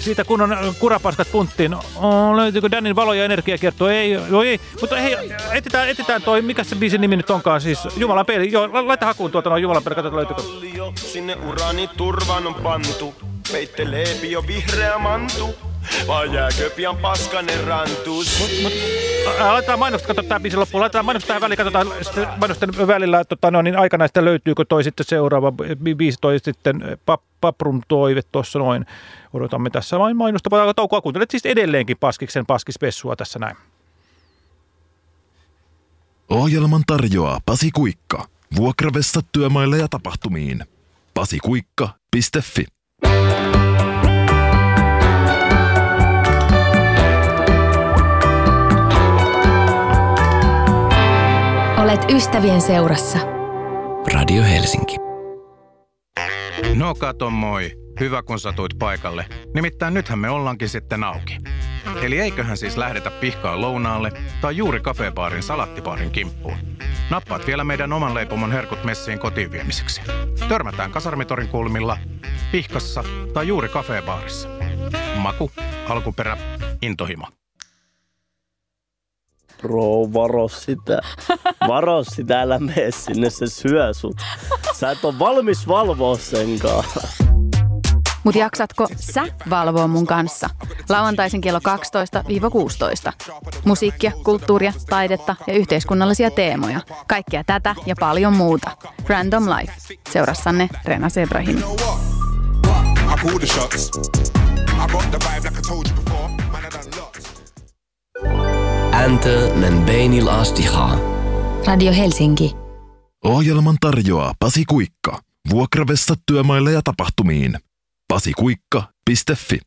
Siitä kun on kurapaskat punttiin. Oh, löytyykö Danin valo- ja energiakierto? Ei, joo, ei. Mutta hei, etitään, etitään toi, mikä se biisin nimi nyt onkaan siis? Jumalan peili. Joo, la- laita hakuun tuota noin Jumalan peili, katsotaan löytyykö. Sinne urani turvan on pantu. Peittelee jo vihreä mantu. Vai jääkö pian paskanen rantus? Mut, mut, ää, laitetaan mainokset, katsotaan tämä biisi loppuun. Laitetaan mainokset tähän väliin, katsotaan sitten mainosten välillä tota, no, niin aikana sitten löytyykö toi sitten seuraava bi- biisi, toi sitten pap, Paprum toive tuossa noin. Odotamme tässä vain mainosta. Voidaan Taukoa kuuntelet siis edelleenkin Paskiksen Paskispessua tässä näin. Ohjelman tarjoaa Pasi Kuikka. Vuokravessa työmaille ja tapahtumiin. pasikuikka.fi Olet ystävien seurassa. Radio Helsinki. No kato moi. Hyvä kun satuit paikalle. Nimittäin nythän me ollaankin sitten auki. Eli eiköhän siis lähdetä pihkaan lounaalle tai juuri kafebaarin salattibaarin kimppuun. Nappaat vielä meidän oman leipomon herkut messiin kotiin viemiseksi. Törmätään kasarmitorin kulmilla, pihkassa tai juuri kafebaarissa. Maku, alkuperä, intohimo. Bro, varo sitä. Varo sitä, älä mene sinne, se syö sut. Sä et ole valmis valvoa senkaan. Mut jaksatko sä valvoa mun kanssa? Lauantaisin kello 12-16. Musiikkia, kulttuuria, taidetta ja yhteiskunnallisia teemoja. Kaikkea tätä ja paljon muuta. Random Life. Seurassanne Rena Sebrahim. I call the shots. I got the vibe like I told you before. Man, I done lots. Äntö men beinil astihaa. Radio Helsinki. Ohjelman tarjoaa Pasi Kuikka. Vuokravessa työmaille ja tapahtumiin. pasikuikka.fi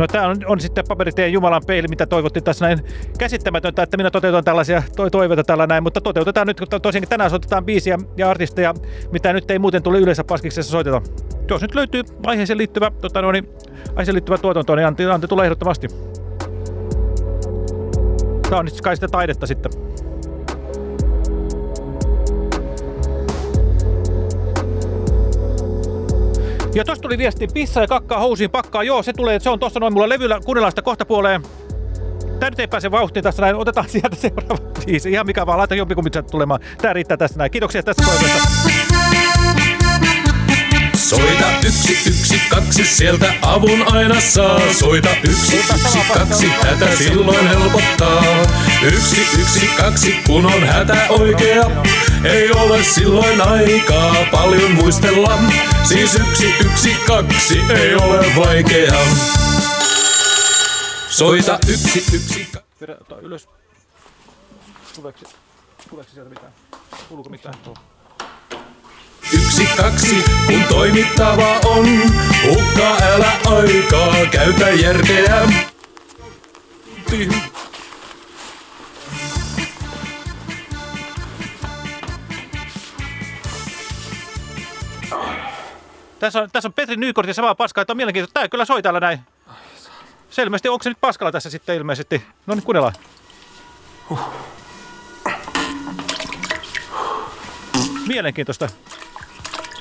No tämä on, on sitten paperiteen Jumalan peili, mitä toivottiin tässä näin käsittämätöntä, että minä toteutan tällaisia to- toiveita tällä näin, mutta toteutetaan nyt, tosiaankin tänään soitetaan biisiä ja artisteja, mitä nyt ei muuten tule yleensä paskiksessa soiteta. Jos nyt löytyy aiheeseen liittyvä, tota, no, niin, aiheeseen liittyvä tuotanto, niin Antti, Antti tulee ehdottomasti. Tämä on nyt kai sitä taidetta sitten. Ja tosta tuli viesti, pissa ja kakkaa housiin pakkaa. Joo, se tulee, se on tossa noin mulla levyllä, kuunnellaan sitä kohta puoleen. Tää nyt ei pääse vauhtiin tässä näin, otetaan sieltä seuraava biisi. Ihan mikä vaan, laita jompikummin sieltä tulemaan. Tää riittää tästä näin. Kiitoksia tästä toiveesta. Soita yksi, yksi, kaksi, sieltä avun aina saa. Soita yksi, yksi, kaksi, hätä silloin helpottaa. Yksi, yksi, kaksi, kun on hätä oikea. Ei ole silloin aikaa paljon muistella. Siis yksi, yksi, kaksi, ei ole vaikea. Soita yksi, yksi, kaksi. Ylös. Tuleeko, tuleeko sieltä mitään? Kuuluuko mitään? Yksi, kaksi, kun toimittava on. Hukkaa älä aikaa, käytä järkeä. Tässä on, tässä on Petri Nykort ja sama paska, että on mielenkiintoista. Tämä kyllä soi täällä näin. Selvästi, onko se nyt paskalla tässä sitten ilmeisesti? No niin, kuunnellaan. Huh. Mielenkiintoista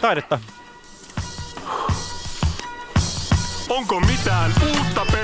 taidetta. Onko mitään uutta, Petri?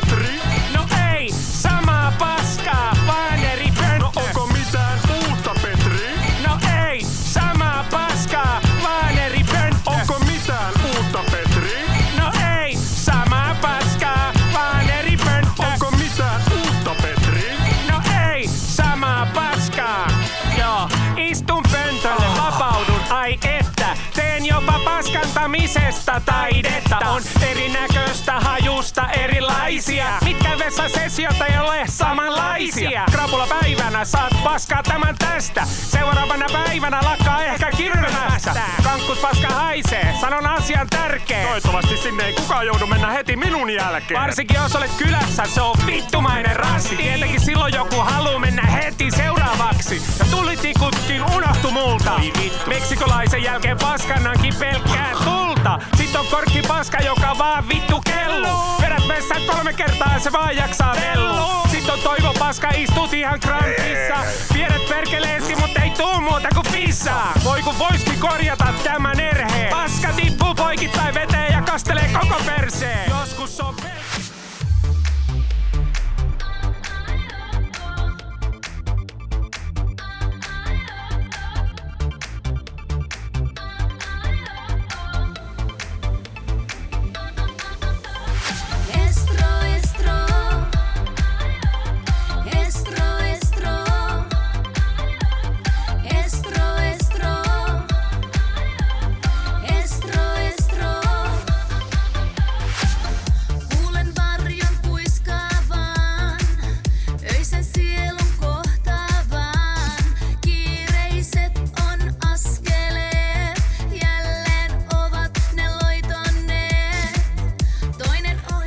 Paskantamisesta taidetta. On erinäköistä hajusta erilaisia. Mitkä vessasessiota ei ole samanlaisia? Krapula päivänä saat paskaa tämän tästä. Seuraavana päivänä lakkaa ehkä kirnästä. Kankkus paska haisee, sanon asian tärkeä. Toivottavasti sinne ei kukaan joudu mennä heti minun jälkeen. Varsinkin jos olet kylässä, se on vittumainen rassi. Tietenkin silloin joku haluu mennä heti seuraavaksi. Ja tulitikutkin unohtu multa. Meksikolaisen jälkeen paskannankin pelkkää tulta. Sitten on korkki paska, joka vaan vittu kellu. Vedät vessaan kolme kertaa, se vaan jaksaa vellu. Sitten on toivo paska, istut ihan krankissa. Pienet perkeleesi, mutta ei tuu muuta kuin pissaa. Voi kun voiskin korjata tämän erheen. Paska tippuu poikittain veteen ja kastelee koko perseen. Joskus on per-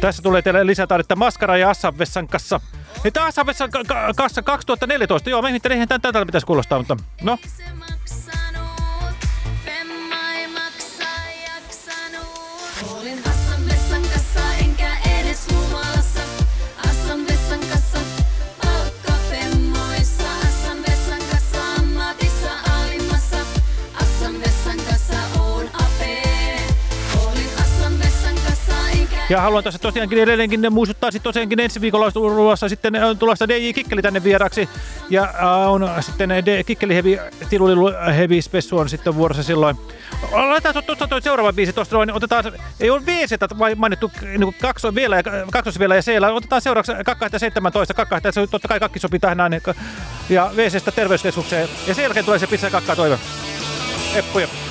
Tässä tulee teille lisätaidetta Maskara ja Assavessan kanssa. Hei, tämä Assavessan ka- ka- kanssa 2014. Joo, mä ihmettelin, eihän tän- tältä pitäisi kuulostaa, mutta no. Ja haluan tässä tosiaankin edelleenkin muistuttaa sitten tosiaankin ensi viikolla sitten äh, on tulossa DJ Kikkeli tänne vieraksi. Ja äh, on sitten D- Kikkeli Heavy, Tilulilu Heavy Spessu on sitten vuorossa silloin. Laitetaan tuosta toi seuraava biisi tuosta noin. Otetaan, ei ole VC vai mainittu niin kakso vielä ja kaksos vielä ja c Otetaan seuraavaksi 217, 2 se totta kai kakki sopii tähän näin. Ja VCstä terveyskeskukseen. Ja sen jälkeen tulee se pizza kakkaa toive. Eppuja. Omin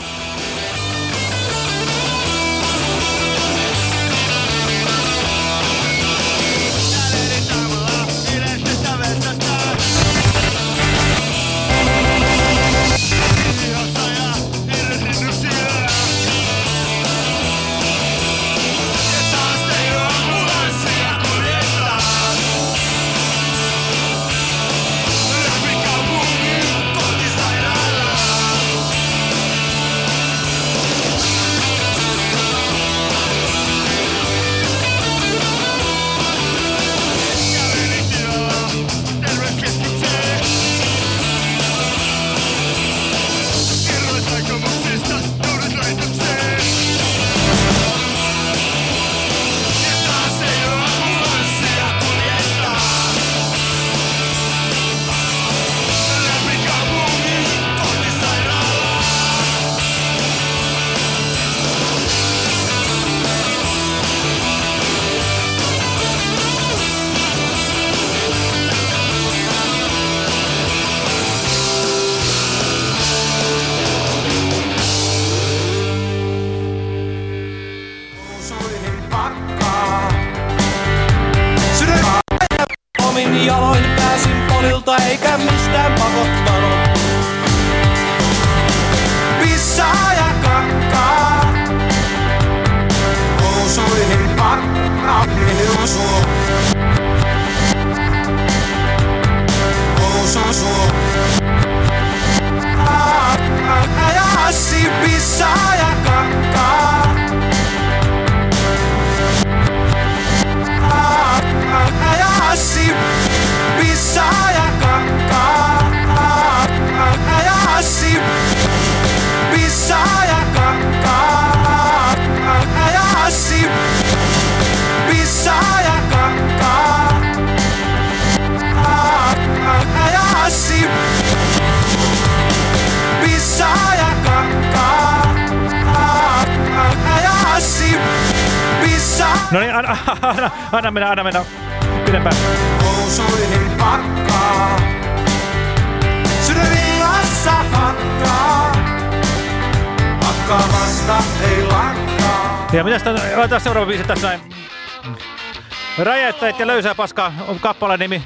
Ja löysää paskaa on kappaleen nimi.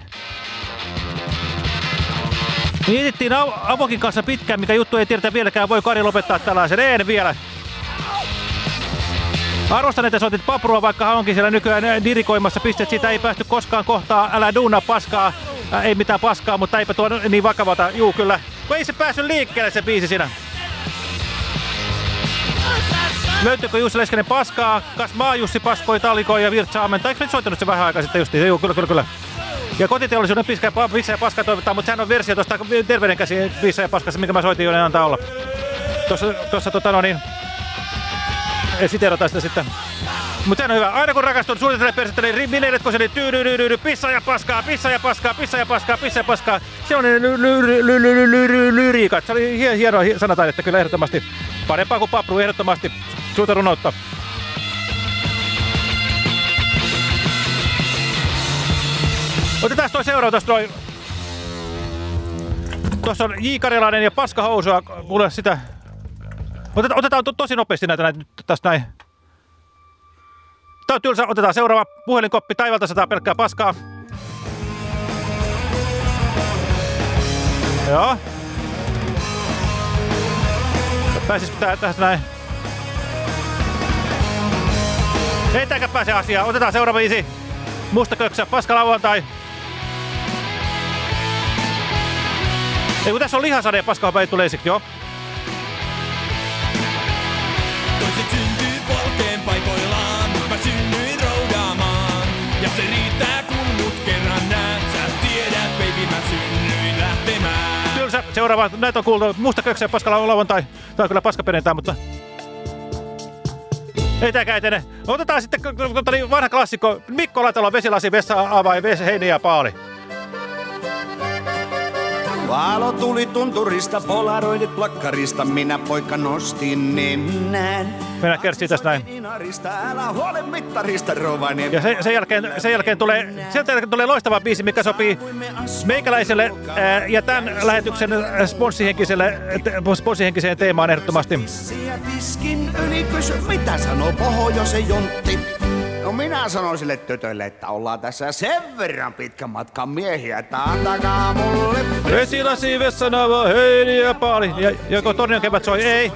Mietittiin Av- Avokin kanssa pitkään, mikä juttu ei tiedetä vieläkään. Voi Kari lopettaa tällaisen? En vielä. Arvostan, että soitit paprua, vaikka hän onkin siellä nykyään dirikoimassa pisteet. Siitä ei päästy koskaan kohtaa. Älä duuna paskaa. Äh, ei mitään paskaa, mutta eipä tuo niin vakavalta. Juu, kyllä. Kun ei se päässyt liikkeelle se biisi siinä. Löytyykö Jussi Leskinen paskaa? Kas maa Jussi paskoi, talikoi ja virtsa ammenta. Eikö nyt soittanut se vähän aikaa sitten justiin? Joo, kyllä, kyllä, kyllä. Ja kotiteollisuuden piskä, pissa ja paska toivottaa, mutta sehän on versio tuosta terveyden käsi pissa ja paskassa, minkä mä soitin jo, ne antaa olla. Tuossa, tuossa tota no niin, siteerataan sitä sitten. Mutta on hyvä. Aina kun rakastun suunnittelee persettä, niin kun se niin tyydyydyydyydy, pissa ja paskaa, pissa ja paskaa, pissa ja paskaa, pissa ja paskaa. Se on lyriikat. Se oli hie- hienoa hi- sanataidetta kyllä ehdottomasti. Parempaa kuin papru ehdottomasti. Suurta runoutta. Otetaan toi seuraava tosta noin. Tuossa on J. Karjalainen ja paskahousua. Mulle sitä... Otetaan, otetaan to, tosi nopeasti näitä, näitä nyt tästä näin. Tää on tylsä. Otetaan seuraava puhelinkoppi. Taivalta sataa pelkkää paskaa. Joo. Pääsisikö tää tästä näin? Ei tääkään pääse asiaan. Otetaan seuraava viisi. Musta köksä, paska lauantai. Ei kun tässä on lihasade ja paskahapa ei tule joo. Seuraava. Näitä on kuultu. Musta köksä ja paska lau- lauantai. On kyllä paska perjantai, mutta... Ei tääkään etene. Otetaan sitten tota niin, vanha klassikko. Mikko Latalo, vesilasi, vessa, avai, vesi, heini ja paali. Valo tuli tunturista, polaroidit plakkarista, minä poika nostin nenään. Mennään kertsiin tästä näin. Inarista, älä huole mittarista, Rovaniemi. Ja se, sen, jälkeen, sen jälkeen tulee, sieltä jälkeen tulee loistava biisi, mikä sopii meikäläiselle ää, ja tämän lähetyksen ää, sponssihenkiselle, te- sponssihenkiseen teemaan ehdottomasti. Tiskin yli kysy, mitä sanoo Pohjoisen jontti. No minä sanon sille tytölle, että ollaan tässä sen verran pitkän matkan miehiä, että antakaa mulle Vesilasi, vessanava, heini ja paali. Ja joko Tornion kevät soi? Ei.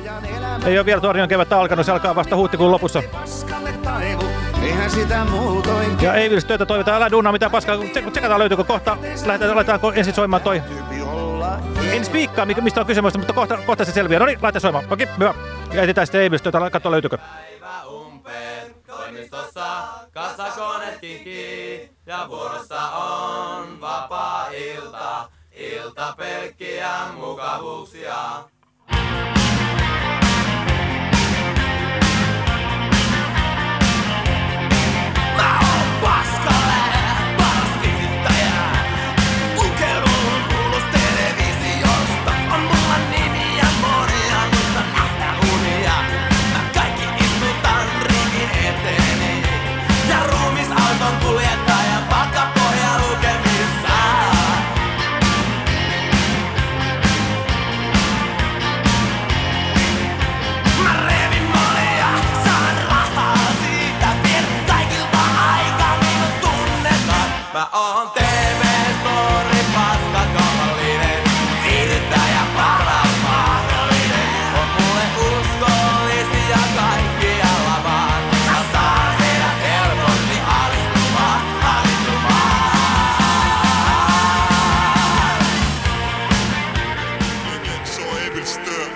Ei ole vielä Tornion kevättä alkanut, se alkaa vasta huhtikuun lopussa. paskalle taivu. Eihän sitä muutoin Ja ei töitä toivotaan, älä duunaa mitään paskaa. Tsek- Tsekataan löytyykö kohta, lähdetään, laitetaanko ensin soimaan toi. En spiikkaa, mikä- mistä on kysymys, mutta kohta, kohta se selviää. No niin, laita soimaan. Okei, hyvä. Ja etsitään sitten Eivilstöitä, katsoa löytyykö. Toimistossa kassakoneet kinkii ja vuorossa on vapaa ilta. Ilta pelkkiä mukavuuksia. Mä oon Pascal. Mä oon TV-tori, paska kaupallinen. Viihdyttäjä paras mahdollinen. On mulle uskollisia kaikkialla vaan. Mä saan heidät helposti alistumaan, alistumaan. Se on Emil Stö.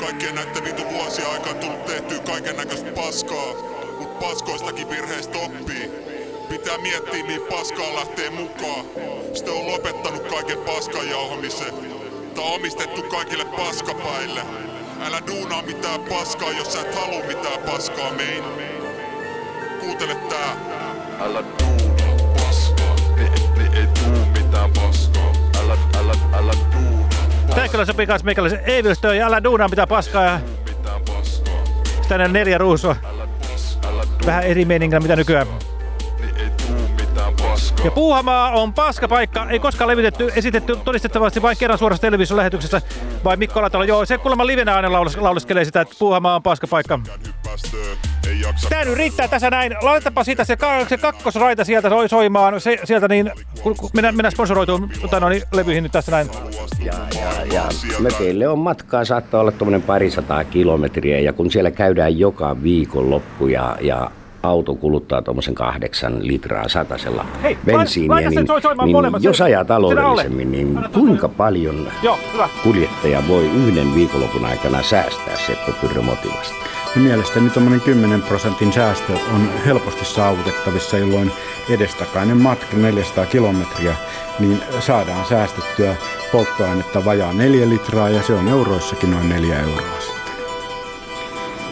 Kaikkien näiden vitu vuosien aikaan tullut tehtyä kaiken näköistä paskaa, mut paskoistakin virheistä oppii. Pitää miettiä, mihin paskaa lähtee mukaan. Sitten on lopettanut kaiken paskan jauhamisen. Tää on omistettu kaikille paskapäille. Älä duunaa mitään paskaa, jos sä et halua mitään paskaa mein. Kuuntele tää. Älä duunaa paskaa, ne, ne ei tuu mitään paskaa. Älä, älä, älä duunaa. Tää kyllä sopii kans meikäläisen Eivilstöön ja älä duunaa mitään paskaa. Ja... Sitten neljä ruusua. Vähän eri meiningillä mitä nykyään. Ja Puuhamaa on paskapaikka, ei koskaan levitetty, esitetty todistettavasti vain kerran suorassa televisiolähetyksessä. Vai Mikko Alatalo, joo, se kuulemma livenä aina laulis, lauliskelee sitä, että Puuhamaa on paskapaikka. Tää nyt riittää tässä näin. Laitetaanpa siitä se, se kakkosraita sieltä soi, soimaan. Se, sieltä niin, kun, mennään, mennään sponsoroituun tota, no, niin, levyihin nyt tässä näin. Ja, ja mökeille on matkaa, saattaa olla tuommoinen parisataa kilometriä ja kun siellä käydään joka viikonloppu ja, ja auto kuluttaa tuommoisen kahdeksan litraa satasella Hei, bensiiniä, niin, soi- niin molemmat. jos ajaa taloudellisemmin, niin kuinka paljon Joo, hyvä. kuljettaja voi yhden viikonlopun aikana säästää Seppo Pyrrö Motivasta? Ja mielestäni tuommoinen 10 prosentin säästö on helposti saavutettavissa, jolloin edestakainen matka 400 kilometriä, niin saadaan säästettyä polttoainetta vajaa 4 litraa ja se on euroissakin noin 4 euroa.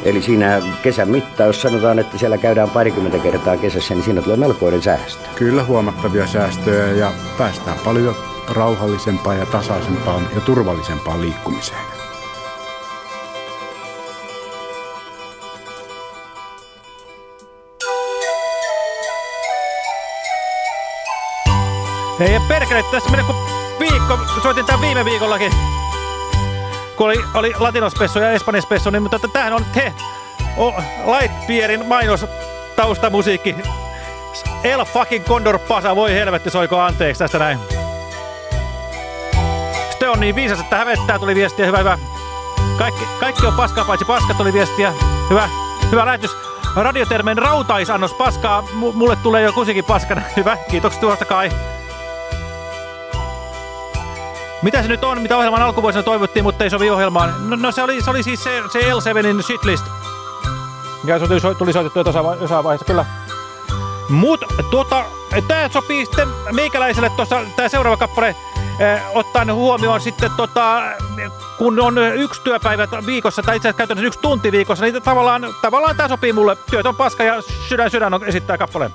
Eli siinä kesän mittaan, jos sanotaan, että siellä käydään parikymmentä kertaa kesässä, niin siinä tulee melkoinen säästö. Kyllä huomattavia säästöjä ja päästään paljon rauhallisempaan ja tasaisempaan ja turvallisempaan liikkumiseen. Hei perkele, tässä menee kun viikko, soitin tämän viime viikollakin. Kun oli, oli latinospessu ja espanjaspessu, niin mutta tämähän on te, o, Lightbeerin mainos taustamusiikki. El fucking Condor Pasa, voi helvetti, soiko anteeksi tästä näin. Sitten on niin viisas, että hävettää, tuli viestiä, hyvä, hyvä. Kaikki, kaikki on paskaa, paitsi paska tuli viestiä. Hyvä, hyvä lähetys. Radiotermeen rautaisannos paskaa. M- mulle tulee jo kusikin paskana. Hyvä, kiitoksia tuosta kai. Mitä se nyt on, mitä ohjelman alkuvuosina toivottiin, mutta ei sovi ohjelmaan? No, no se, oli, se oli siis se, se L7in shitlist. Ja se tuli, tuli vai- jossain vaiheessa, kyllä. Mut tuota, tää sopii sitten meikäläiselle tuossa, tää seuraava kappale, eh, ottaen huomioon sitten tota, kun on yksi työpäivä viikossa, tai itse asiassa käytännössä yksi tunti viikossa, niin tavallaan, tavallaan tää sopii mulle. Työt on paska ja sydän sydän on esittää kappaleen.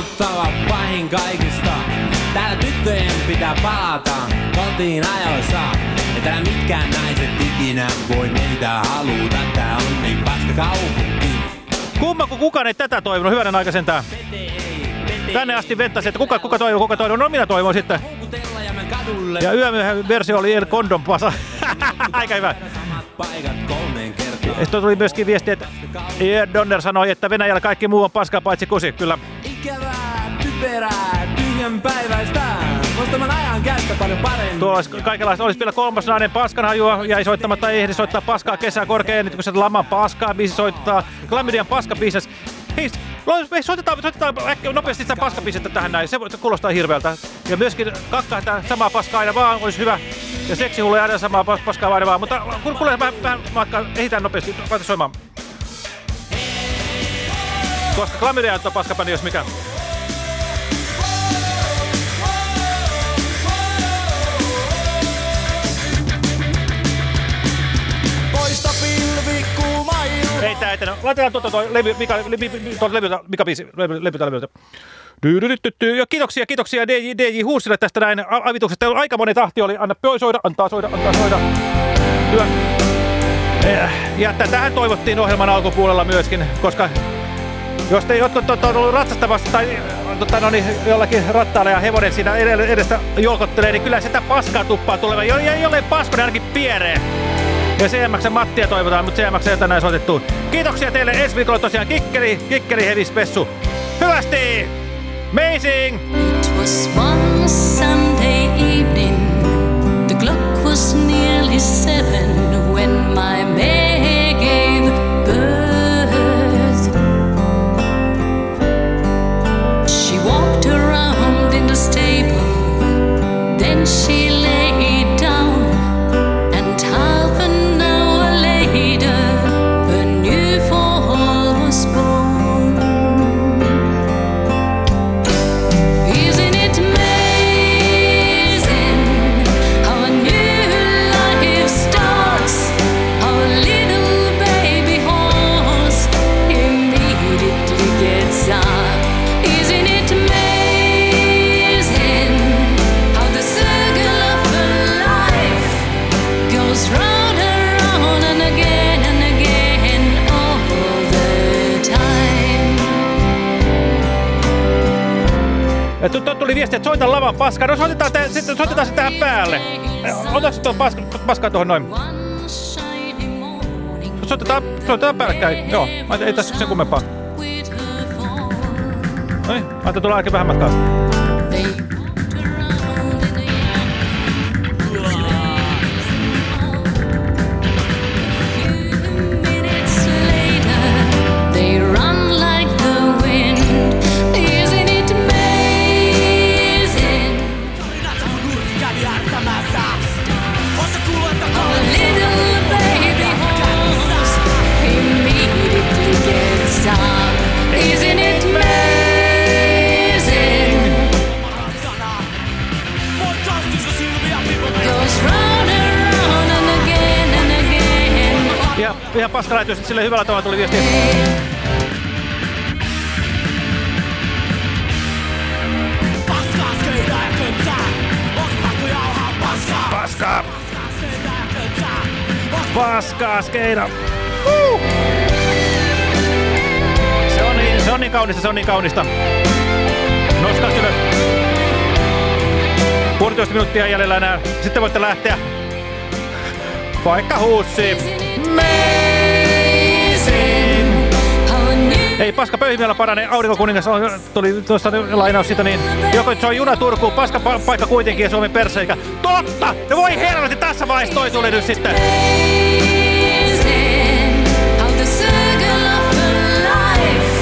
On kammottava pahin kaikista. Täällä tyttöjen pitää palata kotiin ajoissa. Ja täällä mitkään naiset ikinä voi meitä haluta. Tää on niin paska kaupunki. Kumma, kun kukaan ei tätä toivonut. Hyvänen aika sentään. Tänne asti venttasi, että kuka, kuka toivoo, kuka toivoo. No minä toivon sitten. Ja yömyöhön versio oli El Condon Pasa. Aika hyvä. Sitten tuli myöskin viesti, että Donner sanoi, että Venäjällä kaikki muu on paskaa paitsi kusi. Kyllä. Ikävää, typerää, tyhjän päiväistä. Voisi tämän ajan paljon paremmin. Tuolla olisi kaikenlaista. Olisi vielä kolmas nainen paskanhajua. Jäi soittamatta, ei ehdi soittaa paskaa kesää korkean ennätykset. Laman paskaa biisi soittaa. Klamydian paska biises. Hei, hei, soitetaan, soitetaan äkkiä nopeasti sitä paskabiisettä tähän näin. Se, se kuulostaa hirveältä. Ja myöskin kakka että samaa paskaa aina vaan olisi hyvä. Ja seksihullu aina samaa pas- paskaa aina vaan. Mutta kun kuulee vähän, vähän matkaa, ehitään nopeasti. Laita soimaan. Koska klamydia on paskapani, jos mikä. Ei tää etene. Laitetaan tuota toi levy, Mika, levy, tuota levyltä, Mika biisi, levy, levyltä. Dydydydydydy. Ja kiitoksia, kiitoksia DJ, DJ Huusille tästä näin avituksesta. Aika moni tahti oli. Anna poi soida, antaa soida, antaa soida. Hyvä. Ja tätähän toivottiin ohjelman alkupuolella myöskin, koska jos te jotkut olette ollut ratsastamassa tai tota, no niin, jollakin rattaalla ja hevonen siinä edestä jolkottelee, niin kyllä sitä paskaa tuppaa tulemaan. Jollei pasko, niin ainakin piereen. Ja CMX Mattia toivotaan, mutta CMX tänään soitettu. Kiitoksia teille ensi viikolla tosiaan Kikkeli, Kikkeli Heavy. Hyvästi! Amazing! It was one Sunday tuli viesti, että soita lavan paskaa. No soitetaan, te, sitten, soitetaan se tähän päälle. Otatko tuon paska, paskaa tuohon noin? Soitetaan, soitetaan päällekkäin. Joo, mä ei tässä sen kummempaa. Noin, mä ajattelin tulla ainakin vähän matkaa. Paskalähetys, sille hyvällä tavalla tuli viesti. Paskaa! Paskaa, skeida! Uh! Se on niin, se on niin kaunista, se on niin kaunista. Nostaa ylös. Puolitoista minuuttia jäljellä enää. Sitten voitte lähteä. Vaikka huussiin. Ei paska pöyhimiellä parane, aurinkokuningas on, tuli tuossa lainaus siitä, niin joko se on juna Turkuun, paska pa- paikka kuitenkin ja Suomen perseikä. Totta! No voi helvetti, tässä vaiheessa toi tuli nyt sitten. How the circle of life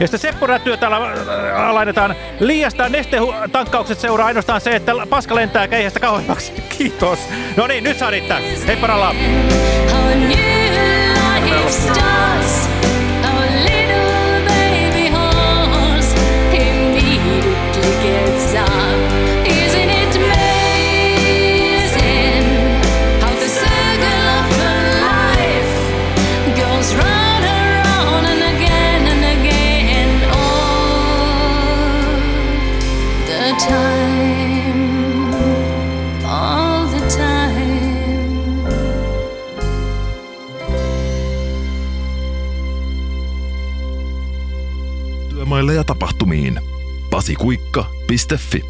Ja sitten Seppo Rättyä täällä äh, lainataan. Liiasta nestetankkaukset seuraa ainoastaan se, että paska lentää keihästä kauemmaksi. Kiitos. No niin, nyt saa riittää. Hei paralla. stars, our little baby horse immediately. Työmaille ja tapahtumiin. pasikuikka.fi